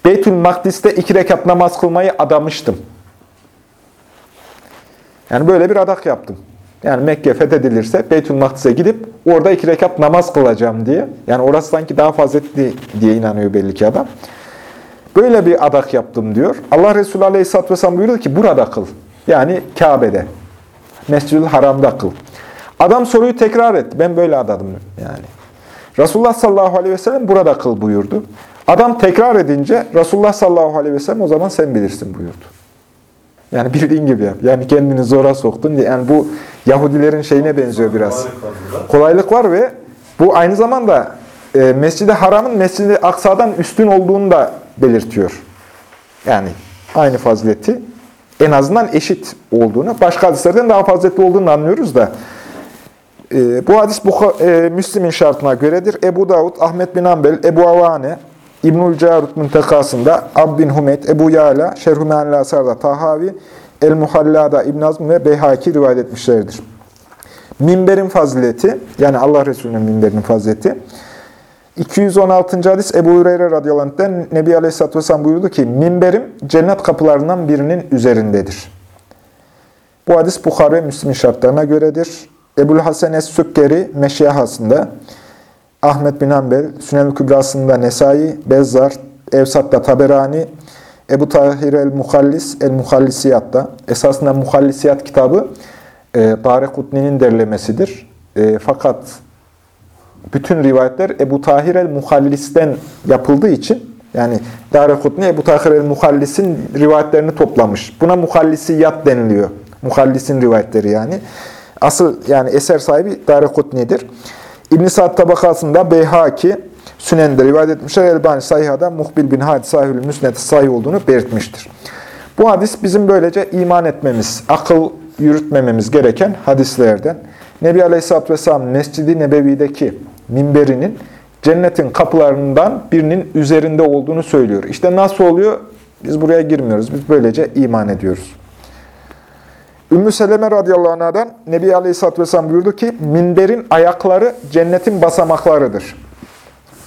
Beytül Makdis'te iki rekat namaz kılmayı adamıştım. Yani böyle bir adak yaptım. Yani Mekke fethedilirse Beytül Makdis'e gidip orada iki rekat namaz kılacağım diye. Yani orası sanki daha faziletli diye inanıyor belli ki adam. Böyle bir adak yaptım diyor. Allah Resulü Aleyhisselatü Vesselam buyurdu ki burada kıl. Yani Kabe'de. Mescid-i Haram'da kıl. Adam soruyu tekrar etti. Ben böyle adadım yani. Resulullah sallallahu aleyhi ve sellem burada kıl buyurdu. Adam tekrar edince Resulullah sallallahu aleyhi ve sellem o zaman sen bilirsin buyurdu. Yani bildiğin gibi yap. Yani kendini zora soktun. Yani bu Yahudilerin şeyine benziyor biraz. Kolaylık var ve bu aynı zamanda e, Mescid-i Haram'ın Mescid-i Aksa'dan üstün olduğunu da belirtiyor. Yani aynı fazileti en azından eşit olduğunu, başka hadislerden daha faziletli olduğunu anlıyoruz da e, bu hadis Bukha- e, Müslim'in şartına göredir. Ebu Davud, Ahmet bin Ambel, Ebu Avane, İbnül Carut Müntekası'nda, Ab bin Humeyd, Ebu Yala, Şerh-ü Me'anil Asar'da Tahavi, El-Muhalla'da İbn Azm ve Beyhaki rivayet etmişlerdir. Minberin fazileti, yani Allah Resulü'nün minberinin fazileti. 216. hadis Ebu Hureyre radıyallahu anh'den Nebi Aleyhisselatü Vesselam buyurdu ki, minberim cennet kapılarından birinin üzerindedir. Bu hadis Bukhara ve Müslim şartlarına göredir. Ebul Hasan Es-Sükkeri Meşyahasında, Ahmet bin Hanbel, Sünel Kübrası'nda Nesai, Bezzar, Evsat'ta Taberani, Ebu Tahir el-Muhallis, el-Muhallisiyat'ta. Esasında Muhallisiyat kitabı e, Darekutni'nin derlemesidir. E, fakat bütün rivayetler Ebu Tahir el-Muhallis'ten yapıldığı için yani Darekutni Ebu Tahir el-Muhallis'in rivayetlerini toplamış. Buna muhallisiyat deniliyor. Muhallis'in rivayetleri yani. Asıl yani eser sahibi Darekutni'dir. İbn-i Sa'd tabakasında Beyhaki, Sünen'de rivayet etmişler. Elbani Sahiha'da Muhbil bin Hadis sahihül müsnet sahih olduğunu belirtmiştir. Bu hadis bizim böylece iman etmemiz, akıl yürütmememiz gereken hadislerden. Nebi Aleyhisselatü Vesselam Mescid-i Nebevi'deki minberinin cennetin kapılarından birinin üzerinde olduğunu söylüyor. İşte nasıl oluyor? Biz buraya girmiyoruz. Biz böylece iman ediyoruz. Ümmü Seleme radıyallahu anh'dan Nebi Aleyhisselatü Vesselam buyurdu ki, minberin ayakları cennetin basamaklarıdır.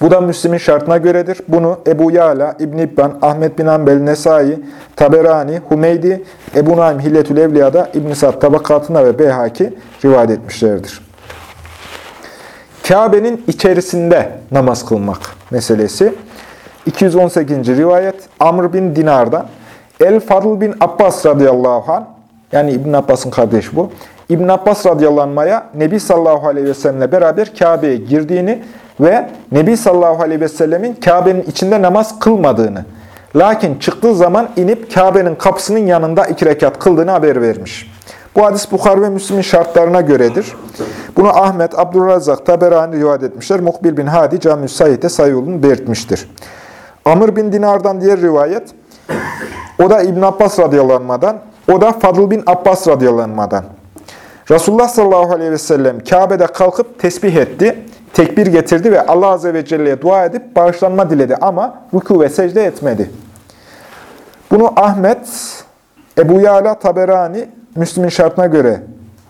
Bu da Müslim'in şartına göredir. Bunu Ebu Yala, İbn İbban, Ahmet bin Ambel, Nesai, Taberani, Humeydi, Ebu Naim Hilletül Evliya'da İbn-i Sa'd tabakatına ve Beyhaki rivayet etmişlerdir. Kabe'nin içerisinde namaz kılmak meselesi. 218. rivayet Amr bin Dinar'dan El Fadl bin Abbas radıyallahu anh yani İbn Abbas'ın kardeşi bu. İbn Abbas radıyallanmaya Nebi sallallahu aleyhi ve sellemle beraber Kabe'ye girdiğini ve Nebi sallallahu aleyhi ve sellemin Kabe'nin içinde namaz kılmadığını, lakin çıktığı zaman inip Kabe'nin kapısının yanında iki rekat kıldığını haber vermiş. Bu hadis Bukhar ve Müslim'in şartlarına göredir. Bunu Ahmet, Abdurrazzak, Taberani rivayet etmişler. Mukbil bin Hadi Cami-ü Said'e sayı belirtmiştir. Amr bin Dinar'dan diğer rivayet, o da İbn Abbas radıyallanmadan, o da Fadıl bin Abbas radıyallanmadan. Resulullah sallallahu aleyhi ve sellem Kabe'de kalkıp tesbih etti, tekbir getirdi ve Allah azze ve celle'ye dua edip bağışlanma diledi ama ruku ve secde etmedi. Bunu Ahmet, Ebu Yala Taberani, Müslüm'ün şartına göre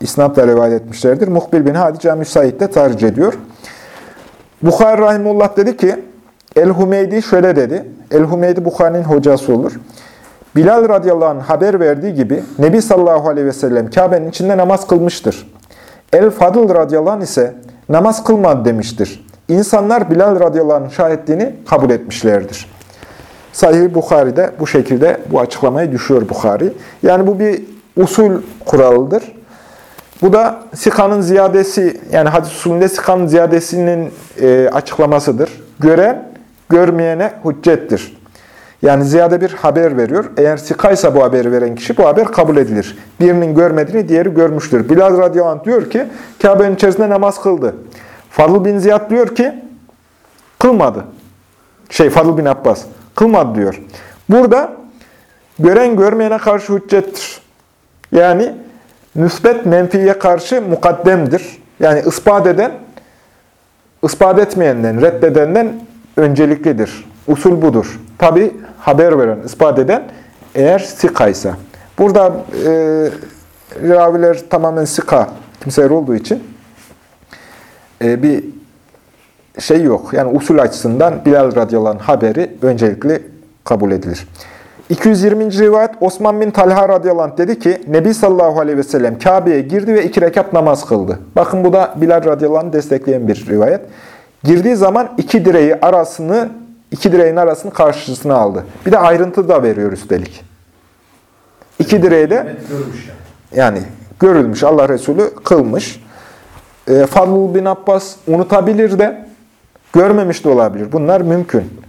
isnatla rivayet etmişlerdir. Muhbil bin Hadi Cami Said de tarih ediyor. Bukhari Rahimullah dedi ki, El-Humeydi şöyle dedi. El-Humeydi Bukhari'nin hocası olur. Bilal radıyallahu anh haber verdiği gibi Nebi sallallahu aleyhi ve sellem Kabe'nin içinde namaz kılmıştır. El-Fadıl radıyallahu anh ise namaz kılmadı demiştir. İnsanlar Bilal radıyallahu anh şahitliğini kabul etmişlerdir. Sahih Bukhari'de bu şekilde bu açıklamayı düşüyor Bukhari. Yani bu bir usul kuralıdır. Bu da sikanın ziyadesi, yani hadis usulünde sikanın ziyadesinin e, açıklamasıdır. Gören, görmeyene hüccettir. Yani ziyade bir haber veriyor. Eğer sikaysa bu haberi veren kişi bu haber kabul edilir. Birinin görmediğini diğeri görmüştür. Bilal radıyallahu anh diyor ki Kabe'nin içerisinde namaz kıldı. Fadıl bin Ziyad diyor ki kılmadı. Şey Fadıl bin Abbas kılmadı diyor. Burada gören görmeyene karşı hüccettir. Yani müsbet menfiye karşı mukaddemdir. Yani ispat eden, ispat etmeyenden, reddedenden önceliklidir. Usul budur. Tabi haber veren, ispat eden eğer sikaysa. Burada e, raviler tamamen sika kimseler olduğu için e, bir şey yok. Yani usul açısından Bilal radıyallahu haberi öncelikli kabul edilir. 220. rivayet Osman bin Talha radıyallahu dedi ki Nebi sallallahu aleyhi ve sellem Kabe'ye girdi ve iki rekat namaz kıldı. Bakın bu da Bilal radıyallahu destekleyen bir rivayet. Girdiği zaman iki direği arasını iki direğin arasını karşısına aldı. Bir de ayrıntı da veriyor üstelik. İki direği de yani. görülmüş Allah Resulü kılmış. E, bin Abbas unutabilir de görmemiş de olabilir. Bunlar mümkün.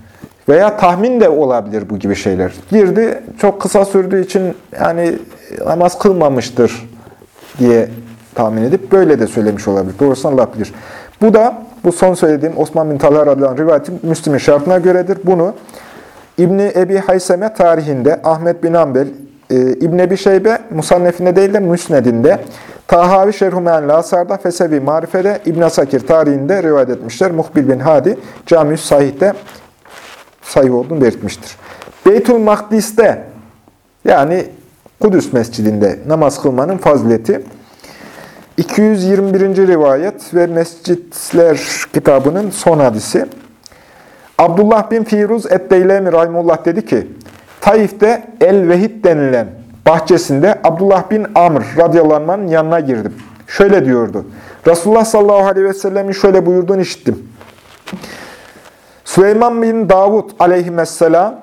Veya tahmin de olabilir bu gibi şeyler. Girdi çok kısa sürdüğü için yani namaz kılmamıştır diye tahmin edip böyle de söylemiş olabilir. Doğrusunu Allah bilir. Bu da bu son söylediğim Osman bin Talha radıyallahu anh rivayeti Müslim'in şartına göredir. Bunu İbni Ebi Hayseme tarihinde, Ahmet bin Ambel, e, İbni Ebi Şeybe Musannefinde değil de Müsned'inde, Tahavi Şerhumen Lasar'da, Fesevi Marife'de, İbn Sakir tarihinde rivayet etmişler. Muhbil bin Hadi, Cami-i Sahih'te sayı olduğunu belirtmiştir. Beytül Makdis'te, yani Kudüs Mescidinde namaz kılmanın fazileti, 221. rivayet ve Mescitler kitabının son hadisi. Abdullah bin Firuz et-Deylemi Rahimullah dedi ki, Taif'te El-Vehid denilen bahçesinde Abdullah bin Amr radıyallahu yanına girdim. Şöyle diyordu. Resulullah sallallahu aleyhi ve sellemin şöyle buyurduğunu işittim. Süleyman bin Davud aleyhisselam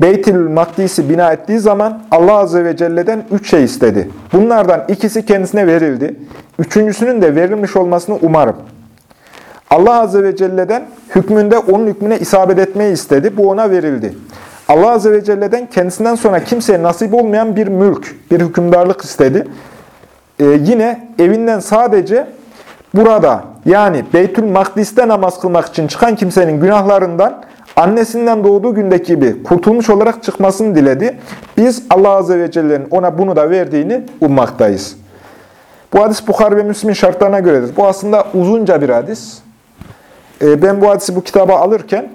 Beytül Makdis'i bina ettiği zaman Allah Azze ve Celle'den üç şey istedi. Bunlardan ikisi kendisine verildi. Üçüncüsünün de verilmiş olmasını umarım. Allah Azze ve Celle'den hükmünde onun hükmüne isabet etmeyi istedi. Bu ona verildi. Allah Azze ve Celle'den kendisinden sonra kimseye nasip olmayan bir mülk, bir hükümdarlık istedi. Ee, yine evinden sadece burada yani Beytül Makdis'te namaz kılmak için çıkan kimsenin günahlarından annesinden doğduğu gündeki gibi kurtulmuş olarak çıkmasını diledi. Biz Allah Azze ve Celle'nin ona bunu da verdiğini ummaktayız. Bu hadis Bukhari ve Müslim'in şartlarına göredir. Bu aslında uzunca bir hadis. Ee, Ben bu hadisi bu kitaba alırken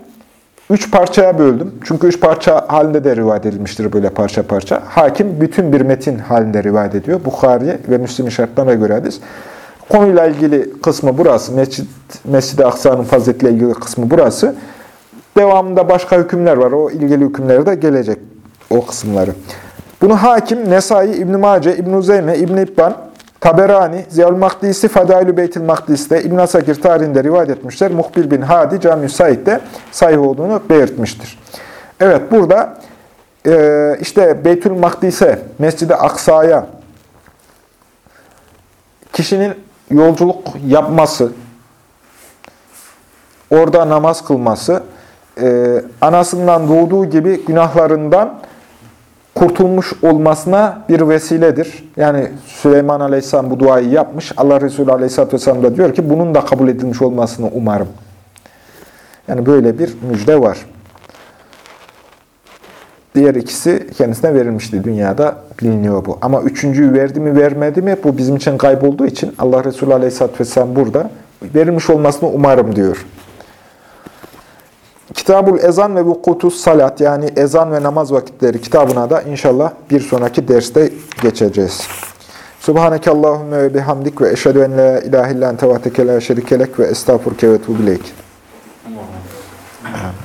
üç parçaya böldüm. Çünkü üç parça halinde de rivayet edilmiştir böyle parça parça. Hakim bütün bir metin halinde rivayet ediyor. Bukhari ve Müslim'in şartlarına göre hadis. Konuyla ilgili kısmı burası. Mescid, Mescid-i Aksa'nın faziletle ilgili kısmı burası. Devamında başka hükümler var. O ilgili hükümlere de gelecek o kısımları. Bunu Hakim, Nesai, İbn-i Mace, İbn-i Uzeyme, İbn-i İbban, Taberani, Ziyal Makdisi, Fadailü Beytil Makdis'te, İbn Asakir tarihinde rivayet etmişler. Muhbil bin Hadi, Cami-i Said'de sahih olduğunu belirtmiştir. Evet, burada e, işte Beytül Makdis'e, Mescid-i Aksa'ya kişinin yolculuk yapması, orada namaz kılması, e, anasından doğduğu gibi günahlarından kurtulmuş olmasına bir vesiledir. Yani Süleyman Aleyhisselam bu duayı yapmış. Allah Resulü Aleyhisselatü Vesselam da diyor ki bunun da kabul edilmiş olmasını umarım. Yani böyle bir müjde var. Diğer ikisi kendisine verilmişti. Dünyada biliniyor bu. Ama üçüncüyü verdi mi vermedi mi bu bizim için kaybolduğu için Allah Resulü Aleyhisselatü Vesselam burada verilmiş olmasını umarım diyor. Kitabul Ezan ve Vukutus Salat yani ezan ve namaz vakitleri kitabına da inşallah bir sonraki derste geçeceğiz. Subhaneke Allahümme ve bihamdik ve eşhedü en la ilahe illan tevateke la şerikelek ve estağfurke ve tuğbileyk. Allah'ım.